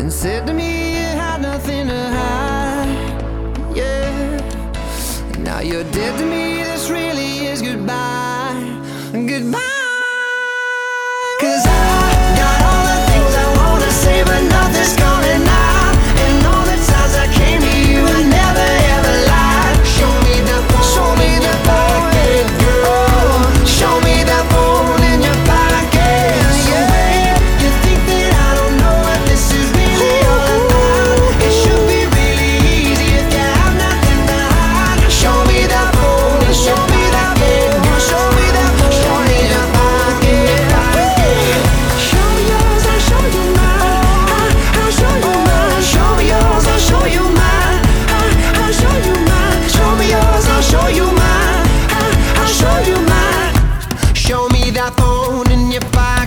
and said to me you had nothing to hide. Yeah, now you're dead to me. own and you fight.